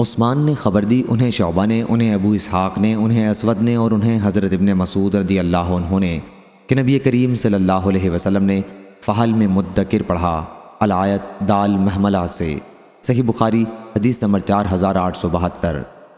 عثمان نے خبر دی، انہیں شعبہ نے، انہیں ابو اسحاق نے، انہیں اسود نے اور انہیں حضرت ابن مسعود رضی اللہ عنہ نے کہ نبی کریم صلی اللہ علیہ وسلم نے فحل میں مدکر پڑھا الایت دال محملہ سے۔ صحیح بخاری، حدیث نمبر چار ہزار آٹھ سو بہتر۔